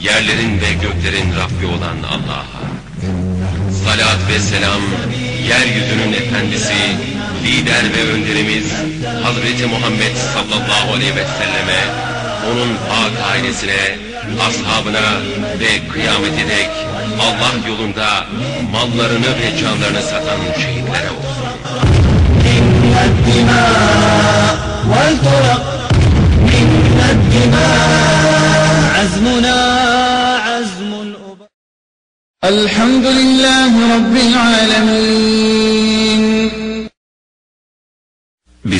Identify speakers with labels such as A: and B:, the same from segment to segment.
A: yerlerin ve göklerin Rabbi olan Allah'a. Salat ve selam, yeryüzünün efendisi, lider ve önderimiz Hazreti Muhammed sallallahu aleyhi ve selleme, onun pak ailesine, ashabına ve kıyamete dek Allah yolunda mallarını ve canlarını satan şehitlere olsun.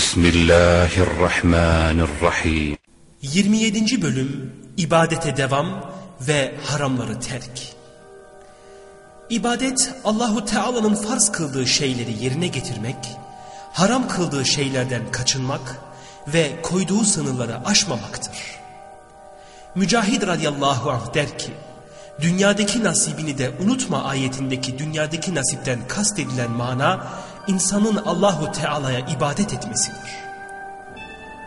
B: Bismillahirrahmanirrahim.
C: 27. bölüm İbadete devam ve haramları terk. İbadet Allahu Teala'nın farz kıldığı şeyleri yerine getirmek, haram kıldığı şeylerden kaçınmak ve koyduğu sınırları aşmamaktır. Mücahid radıyallahu anh der ki, dünyadaki nasibini de unutma ayetindeki dünyadaki nasipten kastedilen mana, insanın Allahu Teala'ya ibadet etmesidir.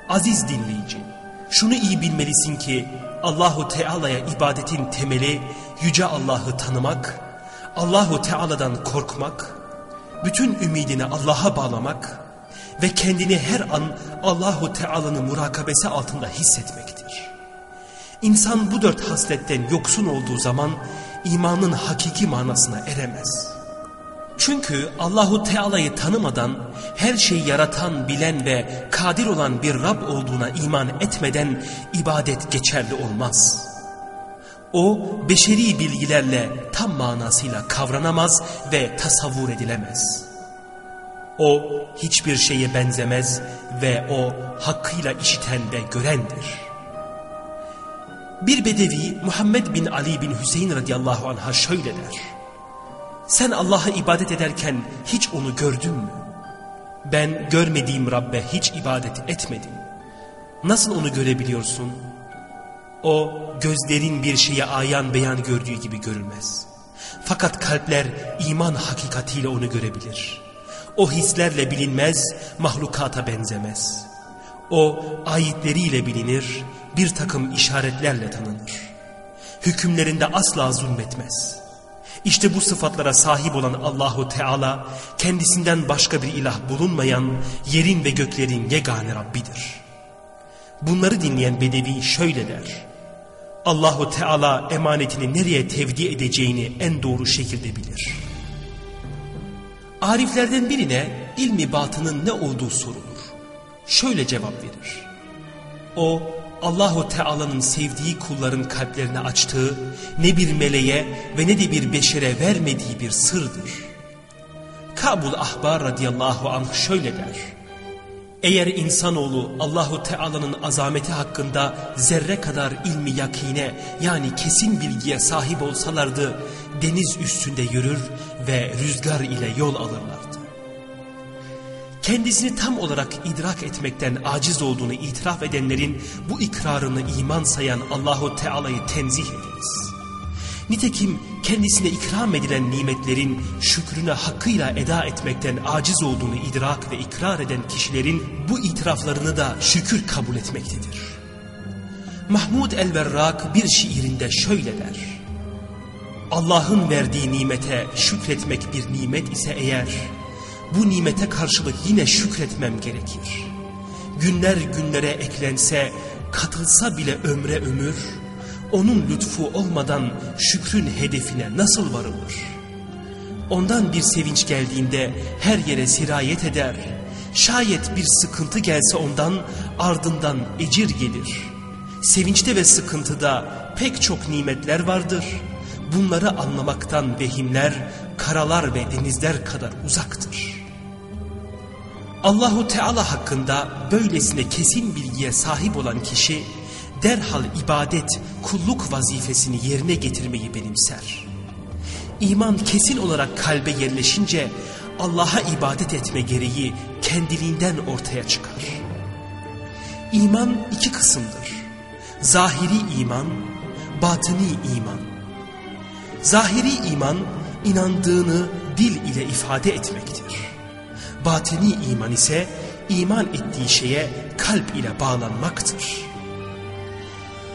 C: Aziz dinleyici, şunu iyi bilmelisin ki Allahu Teala'ya ibadetin temeli yüce Allah'ı tanımak, Allahu Teala'dan korkmak, bütün ümidini Allah'a bağlamak ve kendini her an Allahu Teala'nın murakabesi altında hissetmektir. İnsan bu dört hasletten yoksun olduğu zaman imanın hakiki manasına eremez. Çünkü Allahu Teala'yı tanımadan her şeyi yaratan, bilen ve kadir olan bir Rab olduğuna iman etmeden ibadet geçerli olmaz. O beşeri bilgilerle tam manasıyla kavranamaz ve tasavvur edilemez. O hiçbir şeye benzemez ve o hakkıyla işiten ve görendir. Bir bedevi Muhammed bin Ali bin Hüseyin radıyallahu anh'a şöyle der. Sen Allah'a ibadet ederken hiç onu gördün mü? Ben görmediğim Rabbe hiç ibadet etmedim. Nasıl onu görebiliyorsun? O gözlerin bir şeye ayan beyan gördüğü gibi görülmez. Fakat kalpler iman hakikatiyle onu görebilir. O hislerle bilinmez, mahlukata benzemez. O ayetleriyle bilinir, bir takım işaretlerle tanınır. Hükümlerinde asla zulmetmez. İşte bu sıfatlara sahip olan Allahu Teala kendisinden başka bir ilah bulunmayan yerin ve göklerin yegane Rabbidir. Bunları dinleyen Bedevi şöyle der. Allahu Teala emanetini nereye tevdi edeceğini en doğru şekilde bilir. Ariflerden birine ilmi batının ne olduğu sorulur. Şöyle cevap verir. O Allahu Teala'nın sevdiği kulların kalplerini açtığı ne bir meleğe ve ne de bir beşere vermediği bir sırdır. Kabul Ahbar radıyallahu anh şöyle der. Eğer insanoğlu Allahu Teala'nın azameti hakkında zerre kadar ilmi yakine yani kesin bilgiye sahip olsalardı deniz üstünde yürür ve rüzgar ile yol alırlardı. Kendisini tam olarak idrak etmekten aciz olduğunu itiraf edenlerin bu ikrarını iman sayan Allahu Teala'yı tenzih ederiz. Nitekim kendisine ikram edilen nimetlerin şükrüne hakkıyla eda etmekten aciz olduğunu idrak ve ikrar eden kişilerin bu itiraflarını da şükür kabul etmektedir. Mahmud el-Verrak bir şiirinde şöyle der. Allah'ın verdiği nimete şükretmek bir nimet ise eğer, bu nimete karşılık yine şükretmem gerekir. Günler günlere eklense, katılsa bile ömre ömür, onun lütfu olmadan şükrün hedefine nasıl varılır? Ondan bir sevinç geldiğinde her yere sirayet eder. Şayet bir sıkıntı gelse ondan ardından ecir gelir. Sevinçte ve sıkıntıda pek çok nimetler vardır. Bunları anlamaktan vehimler, karalar ve denizler kadar uzaktır. Allahu Teala hakkında böylesine kesin bilgiye sahip olan kişi derhal ibadet, kulluk vazifesini yerine getirmeyi benimser. İman kesin olarak kalbe yerleşince Allah'a ibadet etme gereği kendiliğinden ortaya çıkar. İman iki kısımdır. Zahiri iman, batini iman. Zahiri iman inandığını dil ile ifade etmektir. Batini iman ise iman ettiği şeye kalp ile bağlanmaktır.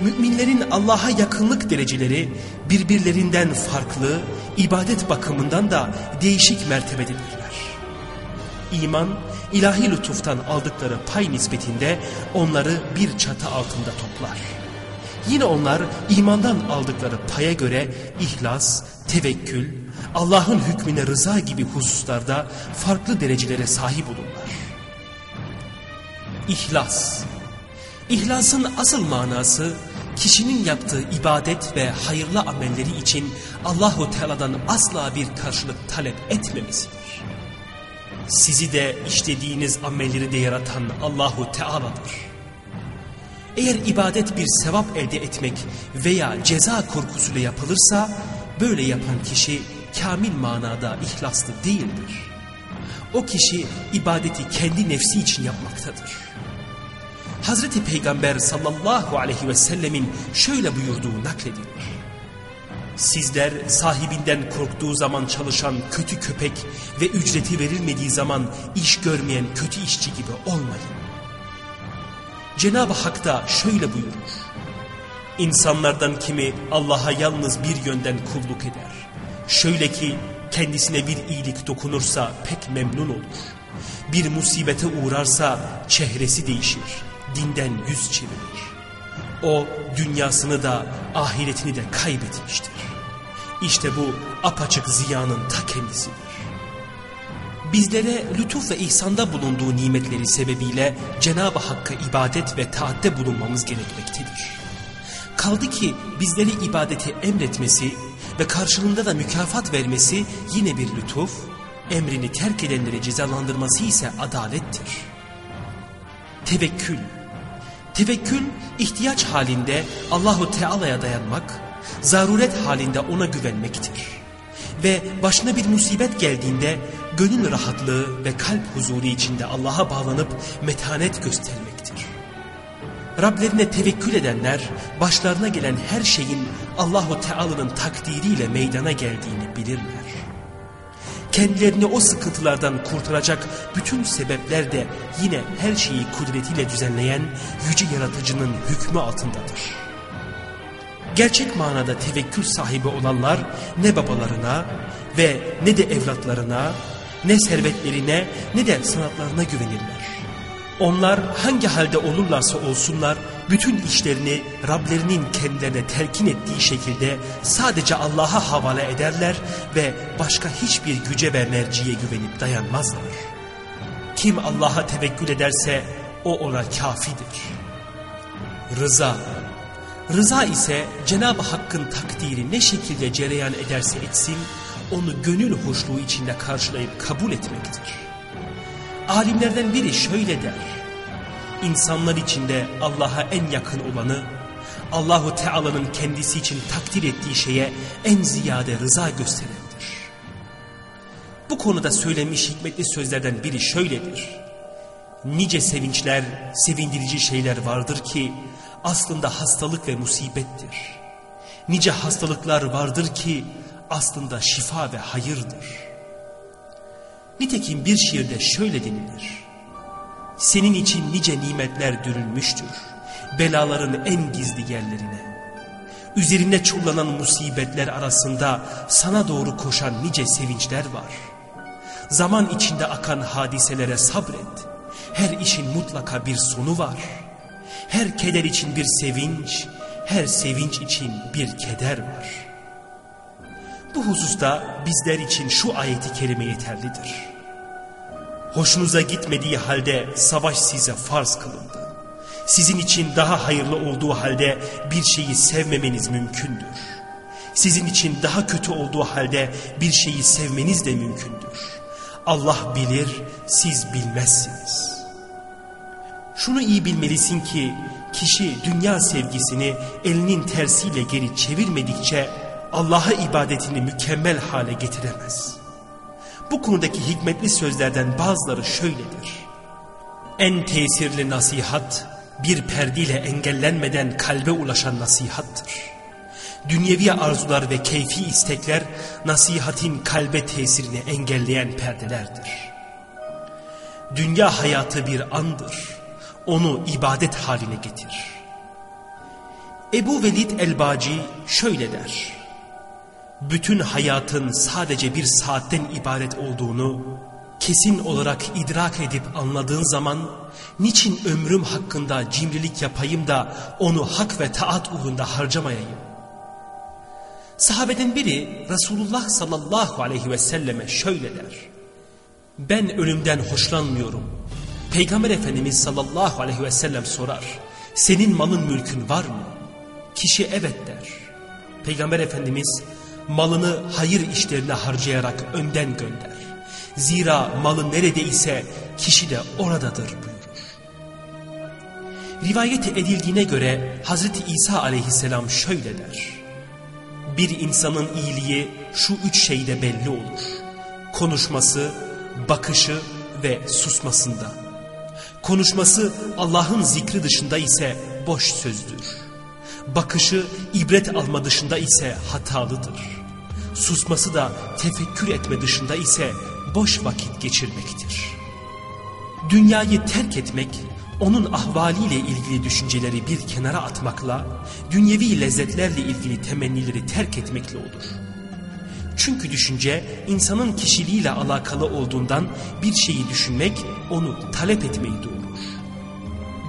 C: Müminlerin Allah'a yakınlık dereceleri birbirlerinden farklı, ibadet bakımından da değişik mertebededirler. İman, ilahi lütuftan aldıkları pay nispetinde onları bir çatı altında toplar. Yine onlar imandan aldıkları paya göre ihlas, tevekkül, Allah'ın hükmüne rıza gibi hususlarda farklı derecelere sahip olurlar. İhlas İhlasın asıl manası kişinin yaptığı ibadet ve hayırlı amelleri için Allahu Teala'dan asla bir karşılık talep etmemesidir. Sizi de işlediğiniz amelleri de yaratan Allahu Teala'dır. Eğer ibadet bir sevap elde etmek veya ceza korkusuyla yapılırsa böyle yapan kişi kamil manada ihlaslı değildir. O kişi ibadeti kendi nefsi için yapmaktadır. Hazreti Peygamber sallallahu aleyhi ve sellemin şöyle buyurduğu nakledilir. Sizler sahibinden korktuğu zaman çalışan kötü köpek ve ücreti verilmediği zaman iş görmeyen kötü işçi gibi olmayın. Cenab-ı Hak da şöyle buyurur. İnsanlardan kimi Allah'a yalnız bir yönden kulluk eder. Şöyle ki kendisine bir iyilik dokunursa pek memnun olur. Bir musibete uğrarsa çehresi değişir, dinden yüz çevirir. O dünyasını da ahiretini de kaybetmiştir. İşte bu apaçık ziyanın ta kendisidir. Bizlere lütuf ve ihsanda bulunduğu nimetleri sebebiyle Cenab-ı Hakk'a ibadet ve taatte bulunmamız gerekmektedir. Kaldı ki bizleri ibadeti emretmesi ve karşılığında da mükafat vermesi yine bir lütuf, emrini terk edenleri cezalandırması ise adalettir. Tevekkül Tevekkül ihtiyaç halinde Allahu Teala'ya dayanmak, zaruret halinde ona güvenmektir. Ve başına bir musibet geldiğinde gönül rahatlığı ve kalp huzuru içinde Allah'a bağlanıp metanet göstermektir. Rablerine tevekkül edenler başlarına gelen her şeyin Allahu Teala'nın takdiriyle meydana geldiğini bilirler. Kendilerini o sıkıntılardan kurtaracak bütün sebepler de yine her şeyi kudretiyle düzenleyen yüce yaratıcının hükmü altındadır. Gerçek manada tevekkül sahibi olanlar ne babalarına ve ne de evlatlarına, ne servetlerine ne de sanatlarına güvenirler. Onlar hangi halde olurlarsa olsunlar bütün işlerini Rablerinin kendilerine telkin ettiği şekilde sadece Allah'a havale ederler ve başka hiçbir güce ve merciye güvenip dayanmazlar. Kim Allah'a tevekkül ederse o ona kafidir. Rıza Rıza ise Cenab-ı Hakk'ın takdiri ne şekilde cereyan ederse etsin onu gönül hoşluğu içinde karşılayıp kabul etmektir. Alimlerden biri şöyle der. İnsanlar içinde Allah'a en yakın olanı, Allahu Teala'nın kendisi için takdir ettiği şeye en ziyade rıza gösterendir. Bu konuda söylenmiş hikmetli sözlerden biri şöyledir. Nice sevinçler, sevindirici şeyler vardır ki aslında hastalık ve musibettir. Nice hastalıklar vardır ki aslında şifa ve hayırdır. Nitekim bir şiirde şöyle denilir. Senin için nice nimetler dürülmüştür. Belaların en gizli yerlerine. Üzerine çullanan musibetler arasında sana doğru koşan nice sevinçler var. Zaman içinde akan hadiselere sabret. Her işin mutlaka bir sonu var. Her keder için bir sevinç, her sevinç için bir keder var. Bu hususta bizler için şu ayeti kerime yeterlidir. Hoşunuza gitmediği halde savaş size farz kılındı. Sizin için daha hayırlı olduğu halde bir şeyi sevmemeniz mümkündür. Sizin için daha kötü olduğu halde bir şeyi sevmeniz de mümkündür. Allah bilir, siz bilmezsiniz. Şunu iyi bilmelisin ki kişi dünya sevgisini elinin tersiyle geri çevirmedikçe Allah'a ibadetini mükemmel hale getiremez. Bu konudaki hikmetli sözlerden bazıları şöyledir. En tesirli nasihat bir perdiyle engellenmeden kalbe ulaşan nasihattır. Dünyevi arzular ve keyfi istekler nasihatin kalbe tesirini engelleyen perdelerdir. Dünya hayatı bir andır. Onu ibadet haline getir. Ebu Velid el-Baci şöyle der. Bütün hayatın sadece bir saatten ibaret olduğunu kesin olarak idrak edip anladığın zaman niçin ömrüm hakkında cimrilik yapayım da onu hak ve taat uğrunda harcamayayım? Sahabeden biri Resulullah sallallahu aleyhi ve selleme şöyle der. Ben ölümden hoşlanmıyorum. Peygamber Efendimiz sallallahu aleyhi ve sellem sorar. Senin malın mülkün var mı? Kişi evet der. Peygamber Efendimiz malını hayır işlerine harcayarak önden gönder. Zira malı neredeyse kişi de oradadır buyurur. Rivayet edildiğine göre Hazreti İsa aleyhisselam şöyle der. Bir insanın iyiliği şu üç şeyde belli olur. Konuşması, bakışı ve susmasında. Konuşması Allah'ın zikri dışında ise boş sözdür. Bakışı ibret alma dışında ise hatalıdır. Susması da tefekkür etme dışında ise boş vakit geçirmektir. Dünyayı terk etmek, onun ahvaliyle ilgili düşünceleri bir kenara atmakla, dünyevi lezzetlerle ilgili temennileri terk etmekle olur. Çünkü düşünce insanın kişiliğiyle alakalı olduğundan bir şeyi düşünmek onu talep etmeyi doğurur.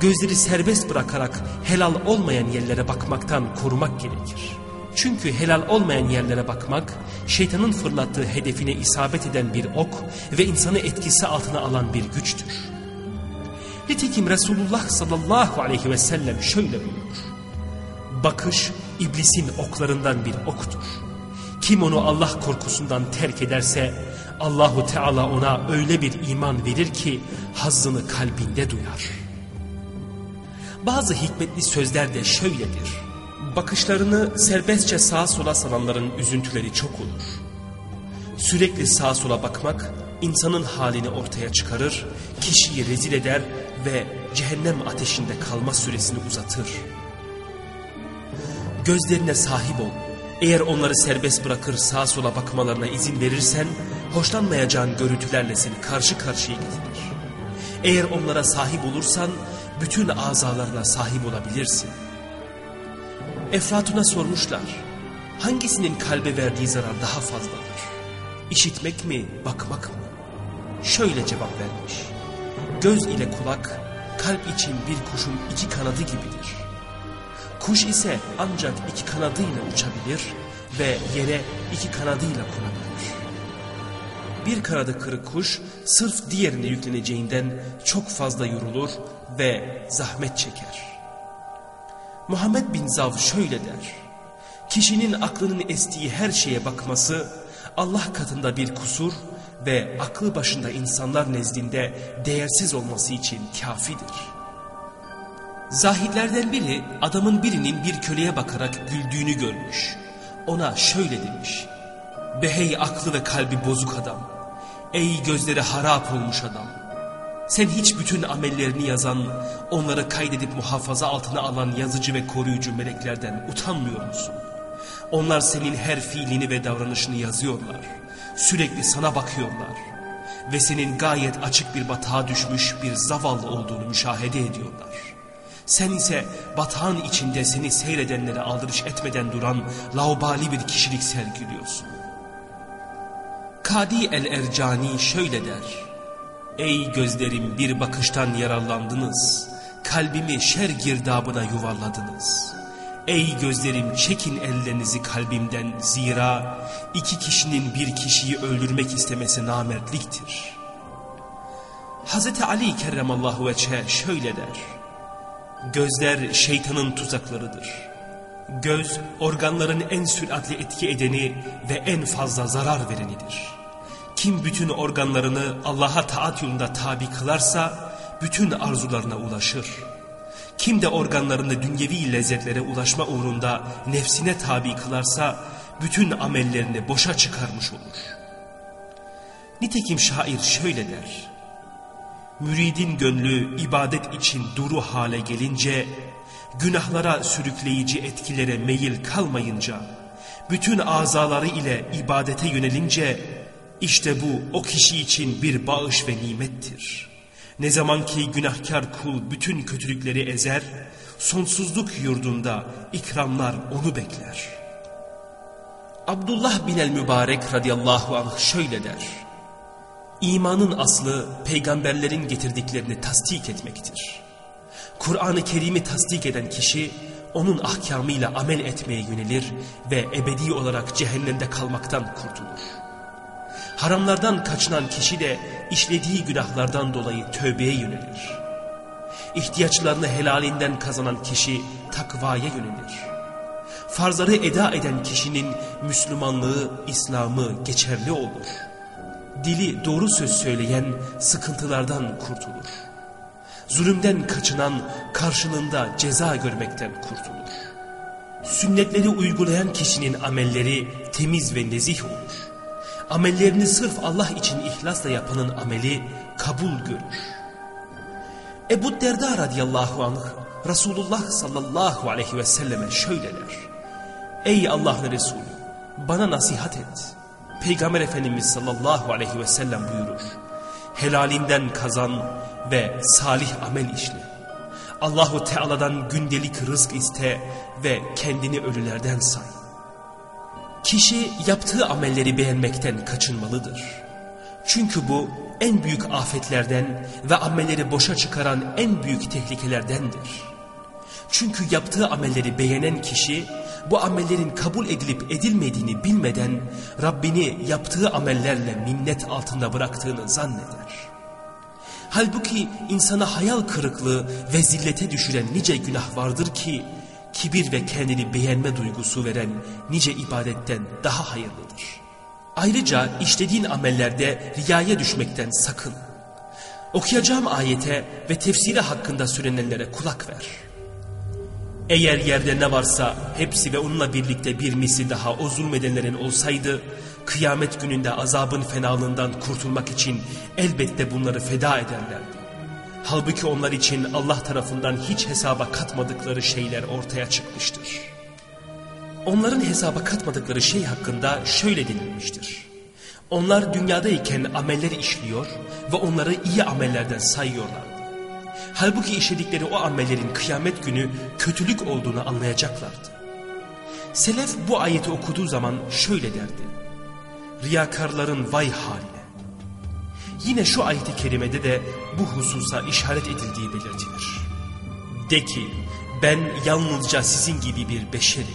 C: Gözleri serbest bırakarak helal olmayan yerlere bakmaktan korumak gerekir. Çünkü helal olmayan yerlere bakmak, şeytanın fırlattığı hedefine isabet eden bir ok ve insanı etkisi altına alan bir güçtür. Nitekim Resulullah sallallahu aleyhi ve sellem şöyle buyurur. Bakış iblisin oklarından bir oktur. Kim onu Allah korkusundan terk ederse Allahu Teala ona öyle bir iman verir ki hazzını kalbinde duyar. Bazı hikmetli sözler de şöyledir. Bakışlarını serbestçe sağa sola salanların üzüntüleri çok olur. Sürekli sağa sola bakmak insanın halini ortaya çıkarır, kişiyi rezil eder ve cehennem ateşinde kalma süresini uzatır. Gözlerine sahip ol. Eğer onları serbest bırakır sağa sola bakmalarına izin verirsen, hoşlanmayacağın görüntülerle seni karşı karşıya getirir. Eğer onlara sahip olursan, bütün azalarına sahip olabilirsin. Eflatun'a sormuşlar, hangisinin kalbe verdiği zarar daha fazladır? İşitmek mi, bakmak mı? Şöyle cevap vermiş. Göz ile kulak, kalp için bir kuşun iki kanadı gibidir. Kuş ise ancak iki kanadıyla uçabilir ve yere iki kanadıyla konabilir. Bir kanadı kırık kuş sırf diğerine yükleneceğinden çok fazla yorulur ve zahmet çeker. Muhammed bin Zav şöyle der. Kişinin aklının estiği her şeye bakması Allah katında bir kusur ve aklı başında insanlar nezdinde değersiz olması için kafidir. Zahidlerden biri adamın birinin bir köleye bakarak güldüğünü görmüş. Ona şöyle demiş. Behey aklı ve kalbi bozuk adam. Ey gözleri harap olmuş adam. Sen hiç bütün amellerini yazan, onları kaydedip muhafaza altına alan yazıcı ve koruyucu meleklerden utanmıyor musun? Onlar senin her fiilini ve davranışını yazıyorlar. Sürekli sana bakıyorlar. Ve senin gayet açık bir batağa düşmüş bir zavallı olduğunu müşahede ediyorlar. Sen ise batağın içinde seni seyredenlere aldırış etmeden duran laubali bir kişilik sergiliyorsun. Kadi el-Ercani şöyle der. Ey gözlerim bir bakıştan yararlandınız. Kalbimi şer girdabına yuvarladınız. Ey gözlerim çekin ellerinizi kalbimden zira iki kişinin bir kişiyi öldürmek istemesi namertliktir. Hz. Ali kerremallahu veçhe şöyle der. Gözler şeytanın tuzaklarıdır. Göz organların en süratli etki edeni ve en fazla zarar verenidir Kim bütün organlarını Allah'a taat yolunda tabi kılarsa bütün arzularına ulaşır. Kim de organlarını dünyevi lezzetlere ulaşma uğrunda nefsine tabi kılarsa bütün amellerini boşa çıkarmış olur. Nitekim şair şöyle der. Müridin gönlü ibadet için duru hale gelince, günahlara sürükleyici etkilere meyil kalmayınca, bütün azaları ile ibadete yönelince, işte bu o kişi için bir bağış ve nimettir. Ne zaman ki günahkar kul bütün kötülükleri ezer, sonsuzluk yurdunda ikramlar onu bekler. Abdullah bin el-Mübarek radıyallahu anh şöyle der. İmanın aslı peygamberlerin getirdiklerini tasdik etmektir. Kur'an-ı Kerim'i tasdik eden kişi onun ahkamıyla amel etmeye yönelir ve ebedi olarak cehennemde kalmaktan kurtulur. Haramlardan kaçınan kişi de işlediği günahlardan dolayı tövbeye yönelir. İhtiyaçlarını helalinden kazanan kişi takvaya yönelir. Farzları eda eden kişinin Müslümanlığı, İslam'ı geçerli olur. Dili doğru söz söyleyen sıkıntılardan kurtulur. Zulümden kaçınan karşılığında ceza görmekten kurtulur. Sünnetleri uygulayan kişinin amelleri temiz ve nezih olur. Amellerini sırf Allah için ihlasla yapanın ameli kabul görür. Ebu Derda radıyallahu anh Resulullah sallallahu aleyhi ve selleme şöyle der. Ey Allah'ın Resulü bana nasihat et. Peygamber Efendimiz sallallahu aleyhi ve sellem buyurur. Helalinden kazan ve salih amel işle. Allahu Teala'dan gündelik rızk iste ve kendini ölülerden say. Kişi yaptığı amelleri beğenmekten kaçınmalıdır. Çünkü bu en büyük afetlerden ve amelleri boşa çıkaran en büyük tehlikelerdendir. Çünkü yaptığı amelleri beğenen kişi bu amellerin kabul edilip edilmediğini bilmeden Rabbini yaptığı amellerle minnet altında bıraktığını zanneder. Halbuki insana hayal kırıklığı ve zillete düşüren nice günah vardır ki kibir ve kendini beğenme duygusu veren nice ibadetten daha hayırlıdır. Ayrıca işlediğin amellerde riyaya düşmekten sakın. Okuyacağım ayete ve tefsiri hakkında söylenenlere kulak ver. Eğer yerde ne varsa hepsi ve onunla birlikte bir misli daha o zulmedenlerin olsaydı, kıyamet gününde azabın fenalığından kurtulmak için elbette bunları feda ederlerdi. Halbuki onlar için Allah tarafından hiç hesaba katmadıkları şeyler ortaya çıkmıştır. Onların hesaba katmadıkları şey hakkında şöyle denilmiştir. Onlar dünyadayken ameller işliyor ve onları iyi amellerden sayıyorlardı. Halbuki işledikleri o amellerin kıyamet günü kötülük olduğunu anlayacaklardı. Selef bu ayeti okuduğu zaman şöyle derdi. Riyakarların vay haline. Yine şu ayeti kerimede de bu hususa işaret edildiği belirtilir. De ki ben yalnızca sizin gibi bir beşerim.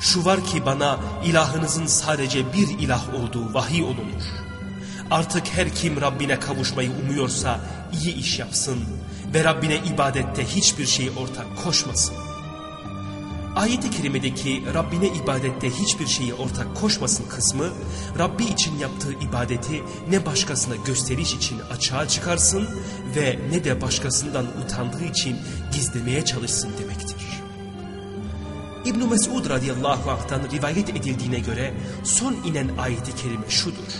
C: Şu var ki bana ilahınızın sadece bir ilah olduğu vahiy olunur. Artık her kim Rabbine kavuşmayı umuyorsa iyi iş yapsın ve Rabbine ibadette hiçbir şey ortak koşmasın. Ayet-i kerimedeki Rabbine ibadette hiçbir şeyi ortak koşmasın kısmı Rabbi için yaptığı ibadeti ne başkasına gösteriş için açığa çıkarsın ve ne de başkasından utandığı için gizlemeye çalışsın demektir. İbn Mesud radıyallahu anh'tan rivayet edildiğine göre son inen ayeti kerime şudur.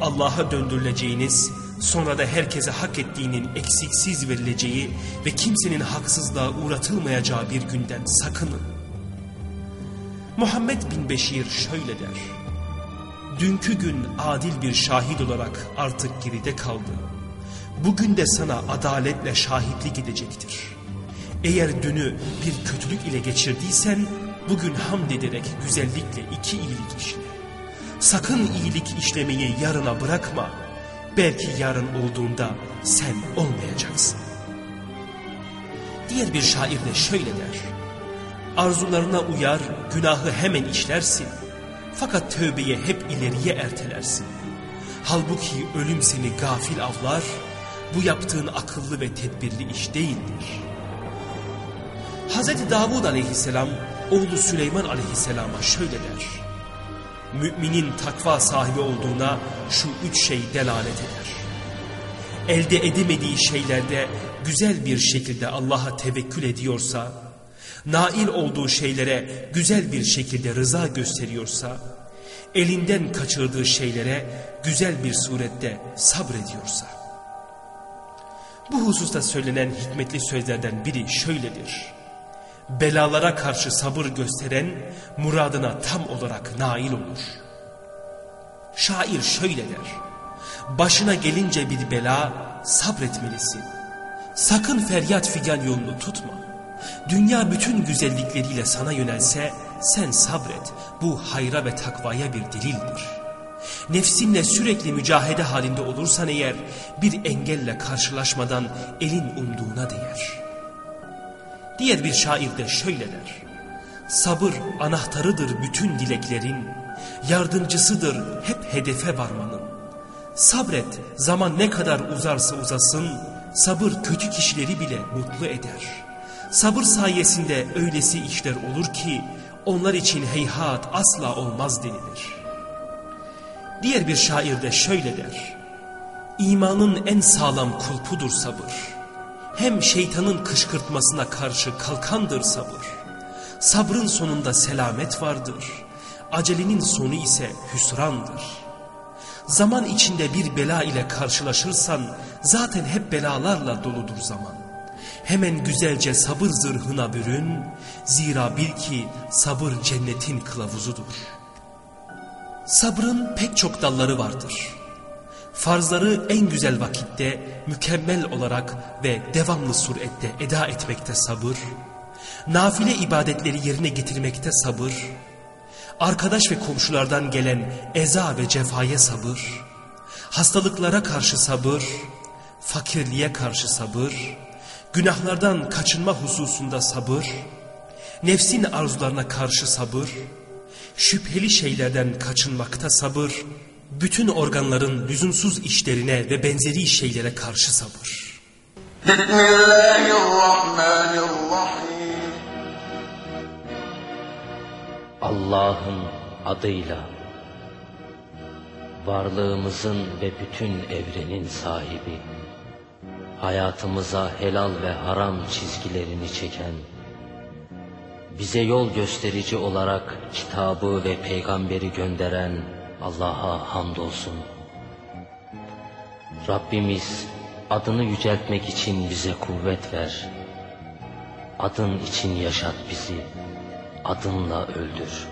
C: Allah'a döndürüleceğiniz, sonra da herkese hak ettiğinin eksiksiz verileceği ve kimsenin haksızlığa uğratılmayacağı bir günden sakının. Muhammed bin Beşir şöyle der. Dünkü gün adil bir şahit olarak artık geride kaldı. Bugün de sana adaletle şahitlik edecektir. Eğer dünü bir kötülük ile geçirdiysen bugün hamd ederek güzellikle iki iyilik işle. Sakın iyilik işlemeyi yarına bırakma. Belki yarın olduğunda sen olmayacaksın. Diğer bir şair de şöyle der. Arzularına uyar, günahı hemen işlersin. Fakat tövbeye hep ileriye ertelersin. Halbuki ölüm seni gafil avlar, bu yaptığın akıllı ve tedbirli iş değildir. Hz. Davud aleyhisselam oğlu Süleyman aleyhisselama şöyle der. Müminin takva sahibi olduğuna şu üç şey delalet eder. Elde edemediği şeylerde güzel bir şekilde Allah'a tevekkül ediyorsa, nail olduğu şeylere güzel bir şekilde rıza gösteriyorsa, elinden kaçırdığı şeylere güzel bir surette sabrediyorsa. Bu hususta söylenen hikmetli sözlerden biri şöyledir. Belalara karşı sabır gösteren muradına tam olarak nail olur. Şair şöyle der. Başına gelince bir bela sabretmelisin. Sakın feryat figan yolunu tutma. Dünya bütün güzellikleriyle sana yönelse sen sabret. Bu hayra ve takvaya bir delildir. Nefsinle sürekli mücahede halinde olursan eğer bir engelle karşılaşmadan elin umduğuna değer. Diğer bir şair de şöyle der. Sabır anahtarıdır bütün dileklerin, yardımcısıdır hep hedefe varmanın. Sabret zaman ne kadar uzarsa uzasın, sabır kötü kişileri bile mutlu eder. Sabır sayesinde öylesi işler olur ki onlar için heyhat asla olmaz denilir. Diğer bir şair de şöyle der. İmanın en sağlam kulpudur sabır. Hem şeytanın kışkırtmasına karşı kalkandır sabır. Sabrın sonunda selamet vardır. Acelenin sonu ise hüsrandır. Zaman içinde bir bela ile karşılaşırsan zaten hep belalarla doludur zaman. Hemen güzelce sabır zırhına bürün, zira bil ki sabır cennetin kılavuzudur. Sabrın pek çok dalları vardır. Farzları en güzel vakitte, mükemmel olarak ve devamlı surette eda etmekte sabır, nafile ibadetleri yerine getirmekte sabır, arkadaş ve komşulardan gelen eza ve cefaya sabır, hastalıklara karşı sabır, fakirliğe karşı sabır, günahlardan kaçınma hususunda sabır, nefsin arzularına karşı sabır, şüpheli şeylerden kaçınmakta sabır, bütün organların lüzumsuz işlerine ve benzeri şeylere karşı sabır.
D: Allah'ın adıyla varlığımızın ve bütün evrenin sahibi hayatımıza helal ve haram çizgilerini çeken bize yol gösterici olarak kitabı ve peygamberi gönderen Allah'a hamdolsun. Rabbimiz adını yüceltmek için bize kuvvet ver. Adın için yaşat bizi, adınla öldür.''